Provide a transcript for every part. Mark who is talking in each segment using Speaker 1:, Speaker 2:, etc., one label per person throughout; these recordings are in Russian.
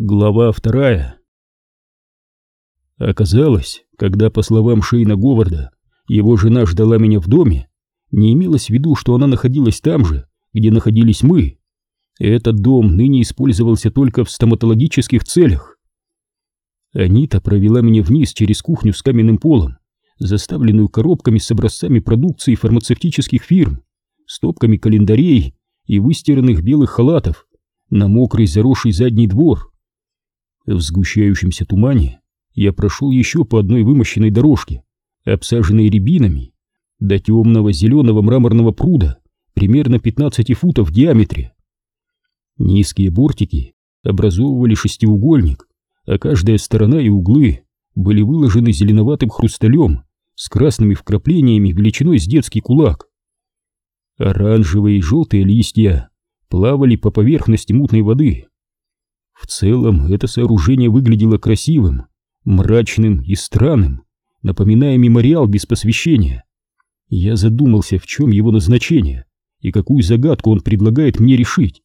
Speaker 1: Глава вторая Оказалось, когда, по словам Шейна Говарда, его жена ждала меня в доме, не имелось в виду, что она находилась там же, где находились мы. Этот дом ныне использовался только в стоматологических целях. Анита провела меня вниз через кухню с каменным полом, заставленную коробками с образцами продукции фармацевтических фирм, стопками календарей и выстиранных белых халатов, на мокрый заросший задний двор. В сгущающемся тумане я прошел еще по одной вымощенной дорожке, обсаженной рябинами, до темного зеленого мраморного пруда, примерно 15 футов в диаметре. Низкие бортики образовывали шестиугольник, а каждая сторона и углы были выложены зеленоватым хрусталем с красными вкраплениями величиной с детский кулак. Оранжевые и желтые листья плавали по поверхности мутной воды. В целом это сооружение выглядело красивым, мрачным и странным, напоминая мемориал без посвящения. Я задумался, в чем его назначение и какую загадку он предлагает мне решить.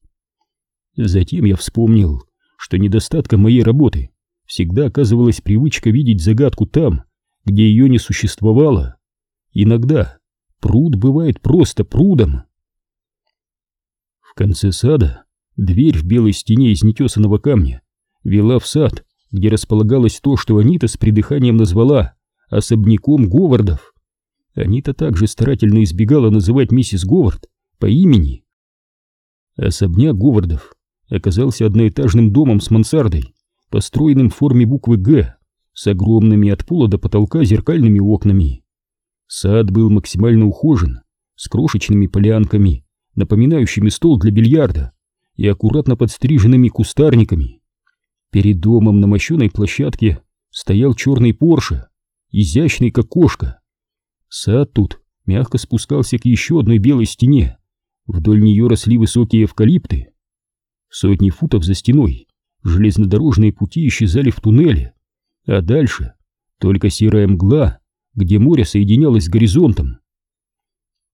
Speaker 1: Затем я вспомнил, что недостатком моей работы всегда оказывалась привычка видеть загадку там, где ее не существовало. Иногда пруд бывает просто прудом. В конце сада Дверь в белой стене из нетесанного камня вела в сад, где располагалось то, что Анита с придыханием назвала особняком Говардов. Анита также старательно избегала называть миссис Говард по имени. Особняк Говардов оказался одноэтажным домом с мансардой, построенным в форме буквы «Г», с огромными от пола до потолка зеркальными окнами. Сад был максимально ухожен, с крошечными полянками, напоминающими стол для бильярда, и аккуратно подстриженными кустарниками. Перед домом на мощеной площадке стоял черный Порше, изящный как кошка. Сад тут мягко спускался к еще одной белой стене. Вдоль нее росли высокие эвкалипты. Сотни футов за стеной железнодорожные пути исчезали в туннеле, а дальше только серая мгла, где море соединялось с горизонтом.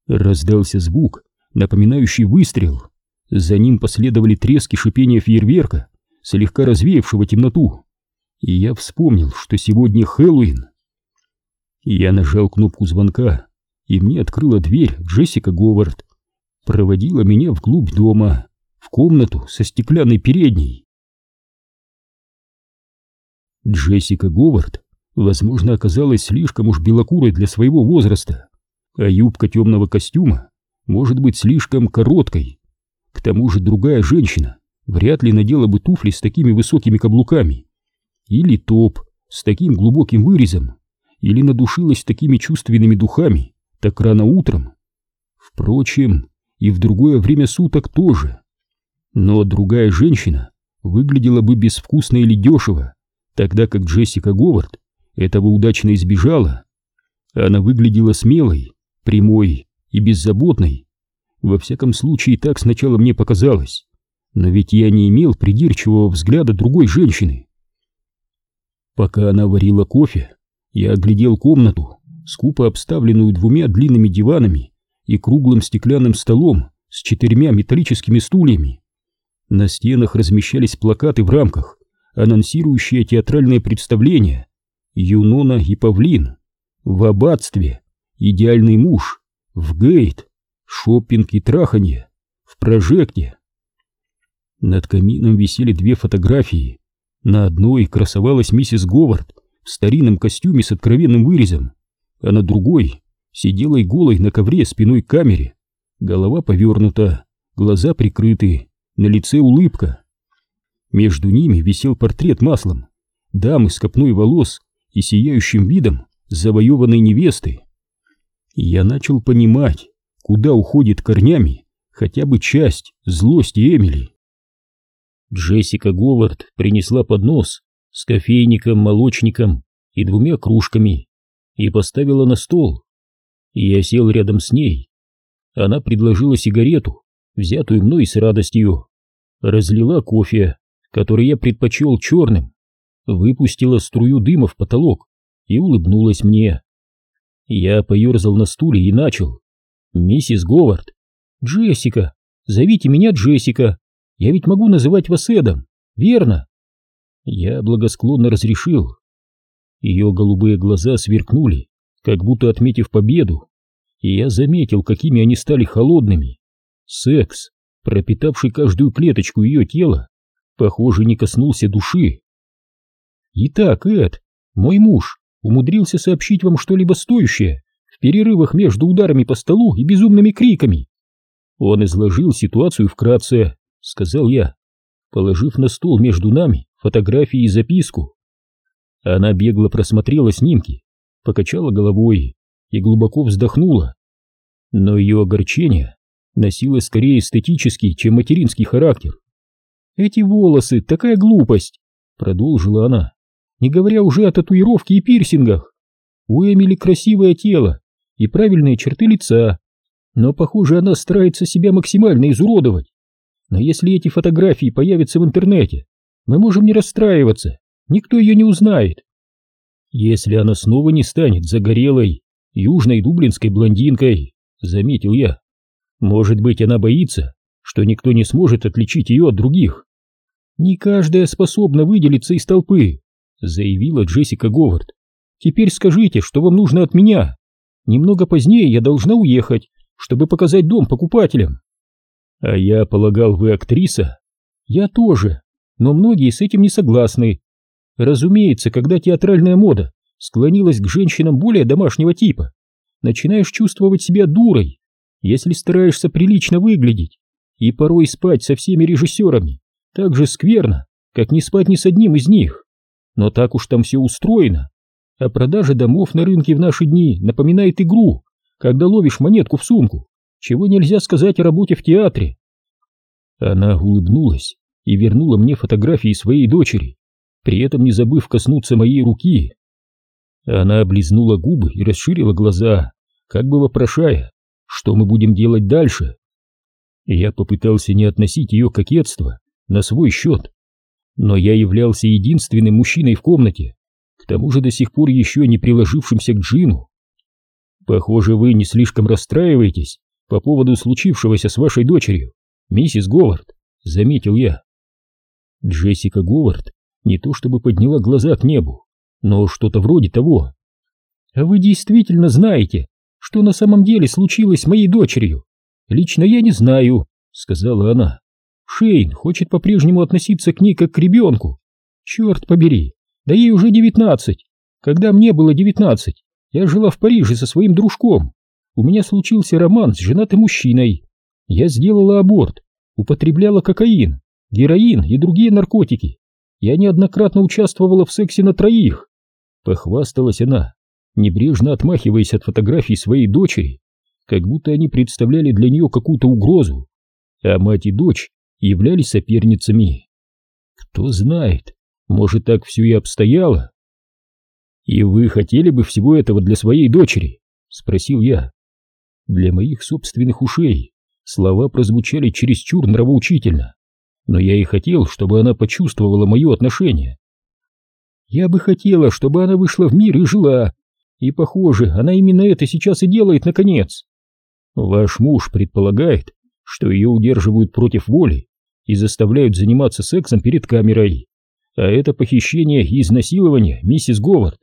Speaker 1: Раздался звук, напоминающий выстрел. За ним последовали трески шипения фейерверка, слегка развеявшего темноту. И я вспомнил, что сегодня Хэллоуин. Я нажал кнопку звонка, и мне открыла дверь Джессика Говард. Проводила меня вглубь дома, в комнату со стеклянной передней. Джессика Говард, возможно, оказалась слишком уж белокурой для своего возраста, а юбка темного костюма может быть слишком короткой. К тому же другая женщина вряд ли надела бы туфли с такими высокими каблуками. Или топ с таким глубоким вырезом. Или надушилась такими чувственными духами так рано утром. Впрочем, и в другое время суток тоже. Но другая женщина выглядела бы безвкусно или дешево, тогда как Джессика Говард этого удачно избежала. Она выглядела смелой, прямой и беззаботной, во всяком случае, так сначала мне показалось. Но ведь я не имел придирчивого взгляда другой женщины. Пока она варила кофе, я оглядел комнату, скупо обставленную двумя длинными диванами и круглым стеклянным столом с четырьмя металлическими стульями. На стенах размещались плакаты в рамках, анонсирующие театральное представление «Юнона и Павлин», «В аббатстве», «Идеальный муж», «В Гейт», шопинг и траханье в прожекте. Над камином висели две фотографии. На одной красовалась миссис Говард в старинном костюме с откровенным вырезом, а на другой сидела и голой на ковре спиной к камере. Голова повернута, глаза прикрыты, на лице улыбка. Между ними висел портрет маслом, дамы с копной волос и сияющим видом завоеванной невесты. Я начал понимать, куда уходит корнями хотя бы часть злости Эмили. Джессика Говард принесла поднос с кофейником, молочником и двумя кружками и поставила на стол. Я сел рядом с ней. Она предложила сигарету, взятую мной с радостью, разлила кофе, который я предпочел черным, выпустила струю дыма в потолок и улыбнулась мне. Я поерзал на стуле и начал. «Миссис Говард!» «Джессика! Зовите меня Джессика! Я ведь могу называть вас Эдом, верно?» Я благосклонно разрешил. Ее голубые глаза сверкнули, как будто отметив победу, и я заметил, какими они стали холодными. Секс, пропитавший каждую клеточку ее тела, похоже, не коснулся души. Итак, Эд, мой муж умудрился сообщить вам что-либо стоящее в перерывах между ударами по столу и безумными криками. Он изложил ситуацию вкратце, сказал я, положив на стол между нами фотографии и записку. Она бегло просмотрела снимки, покачала головой и глубоко вздохнула. Но ее огорчение носило скорее эстетический, чем материнский характер. «Эти волосы, такая глупость!» — продолжила она, не говоря уже о татуировке и пирсингах. У Эмили красивое тело и правильные черты лица, но, похоже, она старается себя максимально изуродовать. Но если эти фотографии появятся в интернете, мы можем не расстраиваться, никто ее не узнает. Если она снова не станет загорелой, южной дублинской блондинкой, заметил я, может быть, она боится, что никто не сможет отличить ее от других. Не каждая способна выделиться из толпы, заявила Джессика Говард. Теперь скажите, что вам нужно от меня. Немного позднее я должна уехать, чтобы показать дом покупателям. А я полагал, вы актриса? Я тоже, но многие с этим не согласны. Разумеется, когда театральная мода склонилась к женщинам более домашнего типа, начинаешь чувствовать себя дурой, если стараешься прилично выглядеть, и порой спать со всеми режиссерами так же скверно, как не спать ни с одним из них. Но так уж там все устроено. А продажа домов на рынке в наши дни напоминает игру, когда ловишь монетку в сумку, чего нельзя сказать о работе в театре. Она улыбнулась и вернула мне фотографии своей дочери, при этом не забыв коснуться моей руки. Она облизнула губы и расширила глаза, как бы вопрошая, что мы будем делать дальше. Я попытался не относить ее кокетство на свой счет, но я являлся единственным мужчиной в комнате, тому же до сих пор еще не приложившимся к Джину. Похоже, вы не слишком расстраиваетесь по поводу случившегося с вашей дочерью, миссис Говард, заметил я. Джессика Говард не то чтобы подняла глаза к небу, но что-то вроде того. А вы действительно знаете, что на самом деле случилось с моей дочерью? Лично я не знаю, сказала она. Шейн хочет по-прежнему относиться к ней как к ребенку. Черт побери, да ей уже девятнадцать. Когда мне было девятнадцать, я жила в Париже со своим дружком. У меня случился роман с женатым мужчиной. Я сделала аборт, употребляла кокаин, героин и другие наркотики. Я неоднократно участвовала в сексе на троих. Похвасталась она, небрежно отмахиваясь от фотографий своей дочери, как будто они представляли для нее какую-то угрозу, а мать и дочь являлись соперницами. Кто знает, может так все и обстояло. «И вы хотели бы всего этого для своей дочери?» — спросил я. Для моих собственных ушей слова прозвучали чересчур нравоучительно, но я и хотел, чтобы она почувствовала мое отношение. Я бы хотела, чтобы она вышла в мир и жила, и, похоже, она именно это сейчас и делает, наконец. Ваш муж предполагает, что ее удерживают против воли и заставляют заниматься сексом перед камерой, а это похищение и изнасилование, миссис Говард.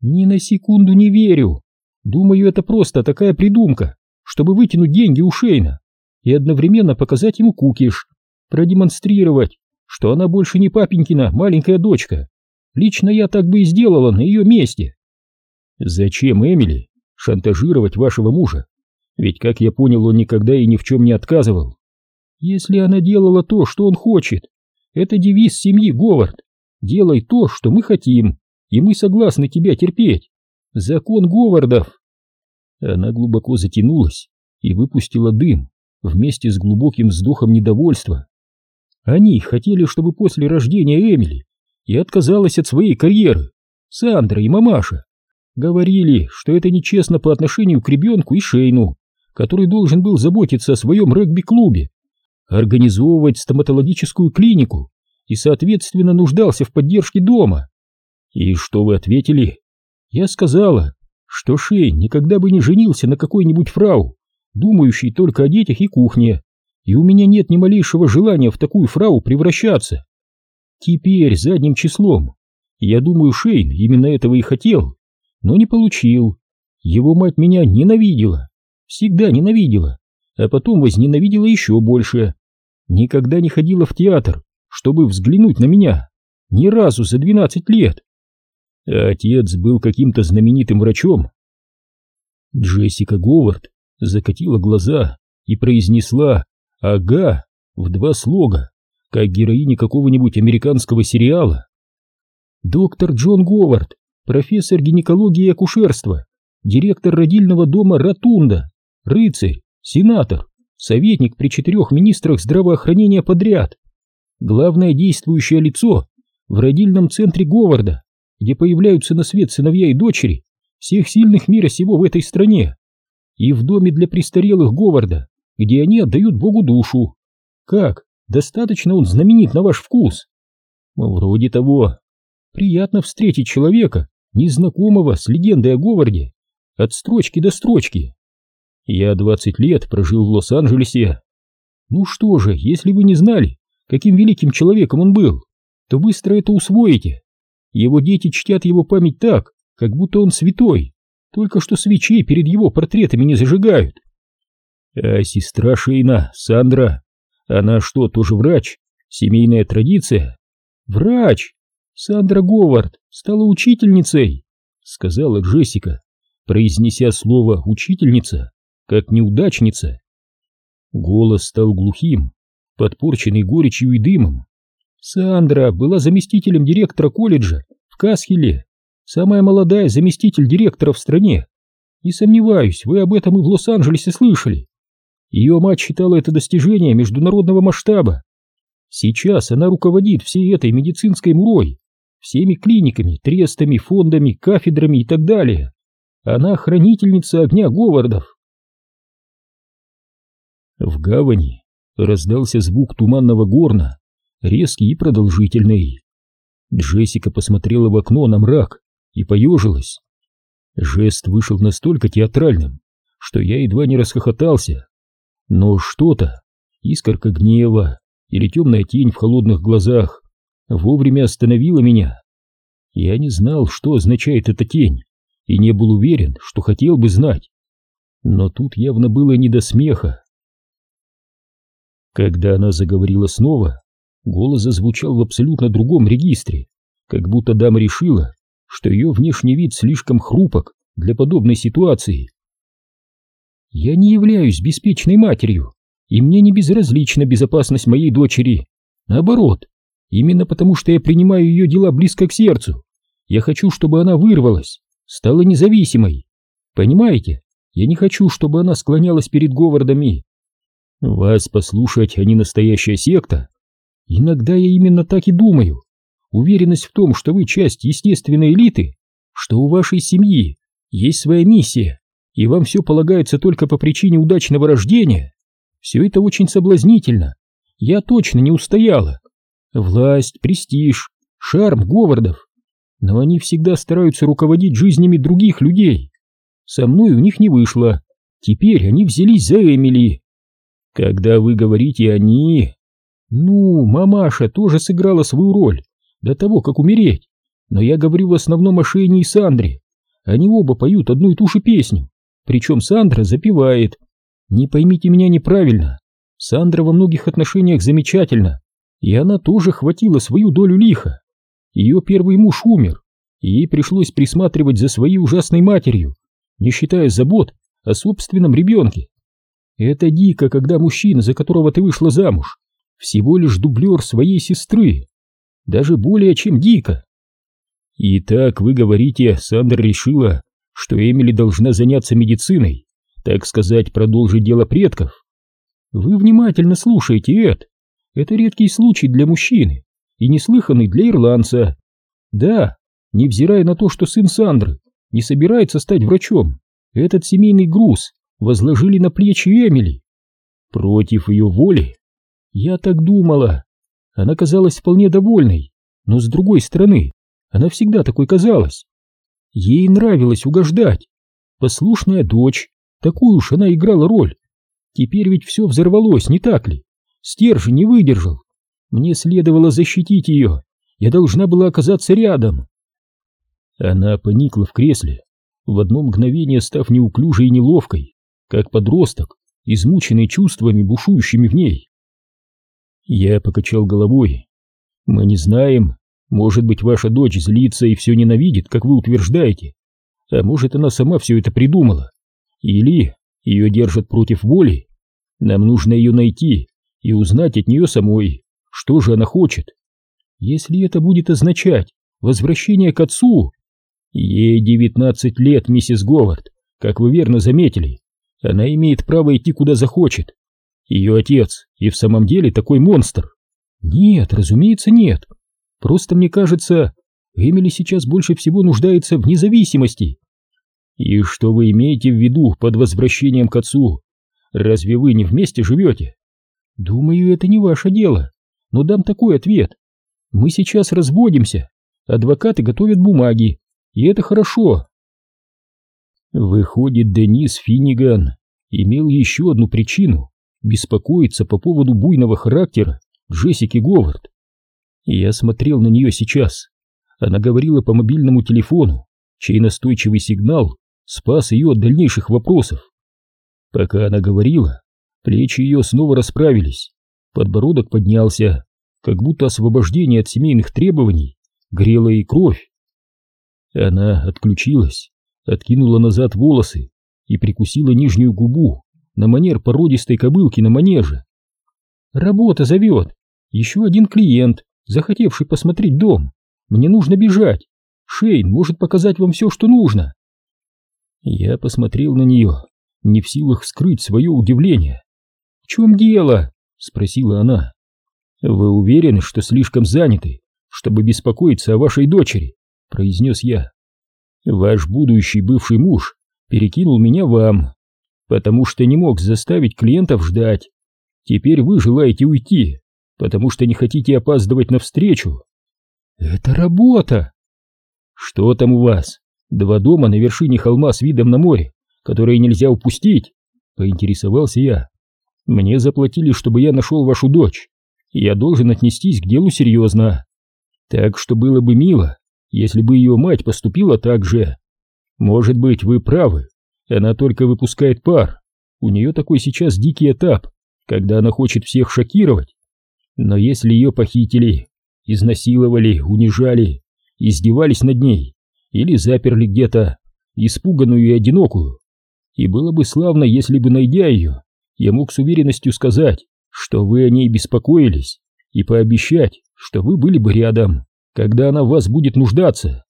Speaker 1: Ни на секунду не верю. Думаю, это просто такая придумка, чтобы вытянуть деньги у Шейна и одновременно показать ему кукиш, продемонстрировать, что она больше не папенькина маленькая дочка. Лично я так бы и сделала на ее месте. Зачем Эмили шантажировать вашего мужа? Ведь, как я понял, он никогда и ни в чем не отказывал. Если она делала то, что он хочет, это девиз семьи Говард. Делай то, что мы хотим и мы согласны тебя терпеть. Закон Говардов. Она глубоко затянулась и выпустила дым вместе с глубоким вздохом недовольства. Они хотели, чтобы после рождения Эмили я отказалась от своей карьеры. Сандра и мамаша говорили, что это нечестно по отношению к ребенку и Шейну, который должен был заботиться о своем регби-клубе, организовывать стоматологическую клинику и, соответственно, нуждался в поддержке дома. «И что вы ответили?» «Я сказала, что Шей никогда бы не женился на какой-нибудь фрау, думающей только о детях и кухне, и у меня нет ни малейшего желания в такую фрау превращаться». Теперь задним числом. Я думаю, Шейн именно этого и хотел, но не получил. Его мать меня ненавидела, всегда ненавидела, а потом возненавидела еще больше. Никогда не ходила в театр, чтобы взглянуть на меня, ни разу за двенадцать лет. Отец был каким-то знаменитым врачом. Джессика Говард закатила глаза и произнесла «Ага» в два слога, как героиня какого-нибудь американского сериала. Доктор Джон Говард, профессор гинекологии и акушерства, директор родильного дома Ратунда, рыцарь, сенатор, советник при четырех министрах здравоохранения подряд, главное действующее лицо в родильном центре Говарда, где появляются на свет сыновья и дочери всех сильных мира сего в этой стране, и в доме для престарелых Говарда, где они отдают Богу душу. Как? Достаточно он знаменит на ваш вкус? Вроде того. Приятно встретить человека, незнакомого с легендой о Говарде, от строчки до строчки. Я двадцать лет прожил в Лос-Анджелесе. Ну что же, если вы не знали, каким великим человеком он был, то быстро это усвоите. Его дети чтят его память так, как будто он святой, только что свечей перед его портретами не зажигают. А сестра Шейна, Сандра, она что, тоже врач? Семейная традиция? Врач! Сандра Говард стала учительницей, сказала Джессика, произнеся слово «учительница» как неудачница. Голос стал глухим, подпорченный горечью и дымом. Сандра была заместителем директора колледжа в Касхеле, самая молодая заместитель директора в стране. Не сомневаюсь, вы об этом и в Лос-Анджелесе слышали. Ее мать считала это достижение международного масштаба. Сейчас она руководит всей этой медицинской мурой, всеми клиниками, трестами, фондами, кафедрами и так далее. Она хранительница огня Говардов. В гавани раздался звук туманного горна, резкий и продолжительный. Джессика посмотрела в окно на мрак и поежилась. Жест вышел настолько театральным, что я едва не расхохотался. Но что-то, искорка гнева или темная тень в холодных глазах, вовремя остановила меня. Я не знал, что означает эта тень, и не был уверен, что хотел бы знать. Но тут явно было не до смеха. Когда она заговорила снова, голос зазвучал в абсолютно другом регистре, как будто дама решила, что ее внешний вид слишком хрупок для подобной ситуации. Я не являюсь беспечной матерью, и мне не безразлична безопасность моей дочери. Наоборот, именно потому что я принимаю ее дела близко к сердцу, я хочу, чтобы она вырвалась, стала независимой. Понимаете, я не хочу, чтобы она склонялась перед Говардами. Вас послушать, а не настоящая секта? Иногда я именно так и думаю. Уверенность в том, что вы часть естественной элиты, что у вашей семьи есть своя миссия, и вам все полагается только по причине удачного рождения, все это очень соблазнительно. Я точно не устояла. Власть, престиж, шарм Говардов. Но они всегда стараются руководить жизнями других людей. Со мной у них не вышло. Теперь они взялись за Эмили. Когда вы говорите «они», ну, мамаша тоже сыграла свою роль до того, как умереть. Но я говорю в основном о Шейне и Сандре. Они оба поют одну и ту же песню. Причем Сандра запевает. Не поймите меня неправильно. Сандра во многих отношениях замечательна, и она тоже хватила свою долю лиха. Ее первый муж умер, и ей пришлось присматривать за своей ужасной матерью, не считая забот о собственном ребенке. Это дико, когда мужчина, за которого ты вышла замуж, всего лишь дублер своей сестры. Даже более чем дико. Итак, вы говорите, Сандра решила, что Эмили должна заняться медициной, так сказать, продолжить дело предков. Вы внимательно слушаете, Эд. Это редкий случай для мужчины и неслыханный для ирландца. Да, невзирая на то, что сын Сандры не собирается стать врачом, этот семейный груз возложили на плечи Эмили. Против ее воли? Я так думала. Она казалась вполне довольной, но с другой стороны, она всегда такой казалась. Ей нравилось угождать. Послушная дочь, такую уж она играла роль. Теперь ведь все взорвалось, не так ли? Стержень не выдержал. Мне следовало защитить ее, Я должна была оказаться рядом. Она поникла в кресле, в одно мгновение став неуклюжей и неловкой, как подросток, измученный чувствами, бушующими в ней. Я покачал головой. Мы не знаем. Может быть, ваша дочь злится и все ненавидит, как вы утверждаете. А может, она сама все это придумала. Или ее держат против воли. Нам нужно ее найти и узнать от нее самой, что же она хочет. Если это будет означать возвращение к отцу... Ей девятнадцать лет, миссис Говард, как вы верно заметили. Она имеет право идти куда захочет. Ее отец и в самом деле такой монстр. Нет, разумеется, нет. Просто мне кажется, Эмили сейчас больше всего нуждается в независимости. И что вы имеете в виду под возвращением к отцу? Разве вы не вместе живете? Думаю, это не ваше дело, но дам такой ответ. Мы сейчас разводимся, адвокаты готовят бумаги, и это хорошо. Выходит, Денис Финниган имел еще одну причину беспокоиться по поводу буйного характера Джессики Говард. Я смотрел на нее сейчас. Она говорила по мобильному телефону, чей настойчивый сигнал спас ее от дальнейших вопросов. Пока она говорила, плечи ее снова расправились, подбородок поднялся, как будто освобождение от семейных требований грело ей кровь. Она отключилась, откинула назад волосы и прикусила нижнюю губу на манер породистой кобылки на манеже. «Работа зовет! Еще один клиент, захотевший посмотреть дом. Мне нужно бежать. Шейн может показать вам все, что нужно». Я посмотрел на нее, не в силах скрыть свое удивление. «В чем дело?» — спросила она. «Вы уверены, что слишком заняты, чтобы беспокоиться о вашей дочери?» — произнес я. «Ваш будущий бывший муж перекинул меня вам, потому что не мог заставить клиентов ждать. Теперь вы желаете уйти, потому что не хотите опаздывать на встречу. Это работа. Что там у вас? Два дома на вершине холма с видом на море, которые нельзя упустить, поинтересовался я. Мне заплатили, чтобы я нашел вашу дочь. Я должен отнестись к делу серьезно. Так что было бы мило, если бы ее мать поступила так же. Может быть, вы правы, она только выпускает пар. У нее такой сейчас дикий этап, когда она хочет всех шокировать. Но если ее похитили, изнасиловали, унижали, издевались над ней или заперли где-то, испуганную и одинокую, и было бы славно, если бы, найдя ее, я мог с уверенностью сказать, что вы о ней беспокоились, и пообещать, что вы были бы рядом, когда она в вас будет нуждаться.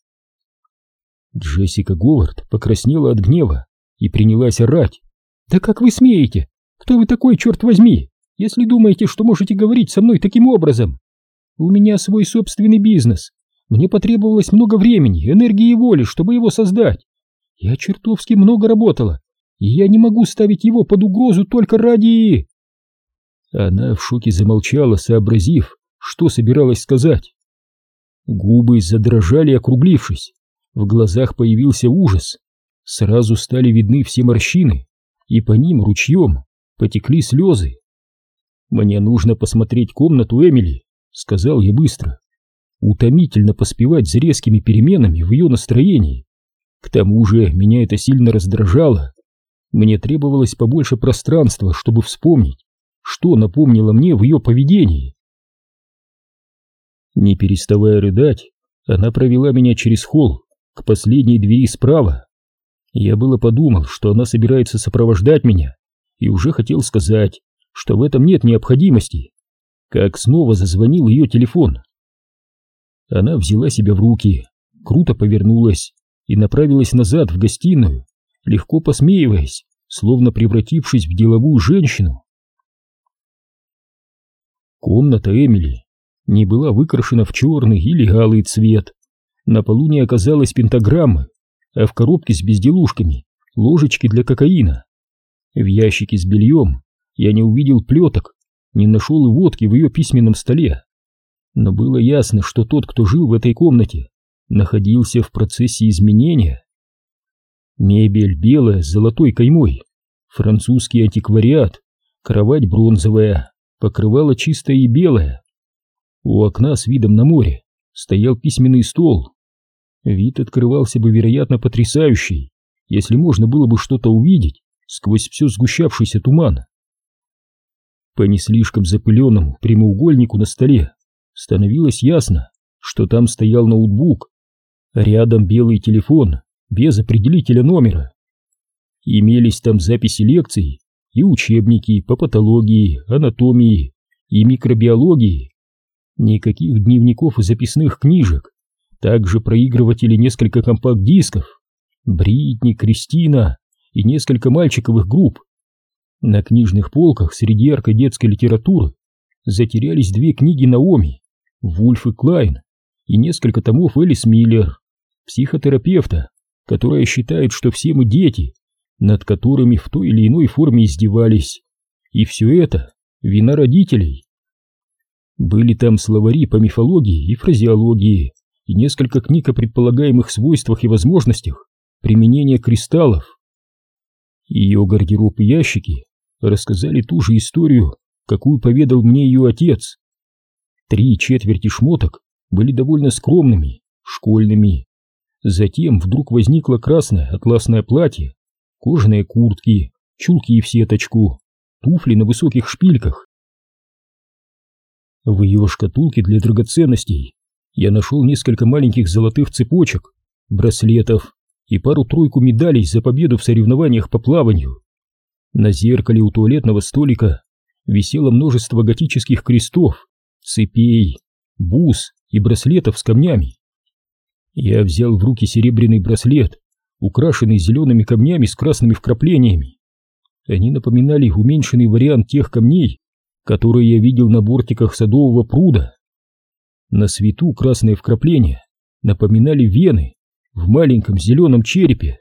Speaker 1: Джессика Говард покраснела от гнева и принялась орать. «Да как вы смеете? Кто вы такой, черт возьми, если думаете, что можете говорить со мной таким образом? У меня свой собственный бизнес. Мне потребовалось много времени, энергии и воли, чтобы его создать. Я чертовски много работала, и я не могу ставить его под угрозу только ради...» Она в шоке замолчала, сообразив, что собиралась сказать. Губы задрожали, округлившись. В глазах появился ужас. Сразу стали видны все морщины, и по ним ручьем потекли слезы. «Мне нужно посмотреть комнату Эмили», — сказал я быстро. Утомительно поспевать за резкими переменами в ее настроении. К тому же меня это сильно раздражало. Мне требовалось побольше пространства, чтобы вспомнить, что напомнило мне в ее поведении. Не переставая рыдать, она провела меня через холл к последней двери справа. Я было подумал, что она собирается сопровождать меня, и уже хотел сказать, что в этом нет необходимости, как снова зазвонил ее телефон. Она взяла себя в руки, круто повернулась и направилась назад в гостиную, легко посмеиваясь, словно превратившись в деловую женщину. Комната Эмили не была выкрашена в черный или алый цвет. На полу не оказалось пентаграммы, а в коробке с безделушками ложечки для кокаина. В ящике с бельем я не увидел плеток, не нашел и водки в ее письменном столе. Но было ясно, что тот, кто жил в этой комнате, находился в процессе изменения. Мебель белая с золотой каймой, французский антиквариат, кровать бронзовая, покрывало чистое и белое. У окна с видом на море стоял письменный стол. Вид открывался бы, вероятно, потрясающий, если можно было бы что-то увидеть сквозь все сгущавшийся туман. По не слишком запыленному прямоугольнику на столе становилось ясно, что там стоял ноутбук, рядом белый телефон без определителя номера. Имелись там записи лекций и учебники по патологии, анатомии и микробиологии. Никаких дневников и записных книжек, также проигрыватели несколько компакт-дисков, Бритни, Кристина и несколько мальчиковых групп. На книжных полках среди яркой детской литературы затерялись две книги Наоми, Вульф и Клайн, и несколько томов Элис Миллер, психотерапевта, которая считает, что все мы дети, над которыми в той или иной форме издевались. И все это вина родителей. Были там словари по мифологии и фразеологии, и несколько книг о предполагаемых свойствах и возможностях применения кристаллов. Ее гардероб и ящики рассказали ту же историю, какую поведал мне ее отец. Три четверти шмоток были довольно скромными, школьными. Затем вдруг возникло красное атласное платье, кожаные куртки, чулки в сеточку, туфли на высоких шпильках. В ее шкатулке для драгоценностей я нашел несколько маленьких золотых цепочек, браслетов и пару-тройку медалей за победу в соревнованиях по плаванию. На зеркале у туалетного столика висело множество готических крестов, цепей, бус и браслетов с камнями. Я взял в руки серебряный браслет, украшенный зелеными камнями с красными вкраплениями. Они напоминали уменьшенный вариант тех камней, которые я видел на бортиках садового пруда. На свету красные вкрапления напоминали вены в маленьком зеленом черепе.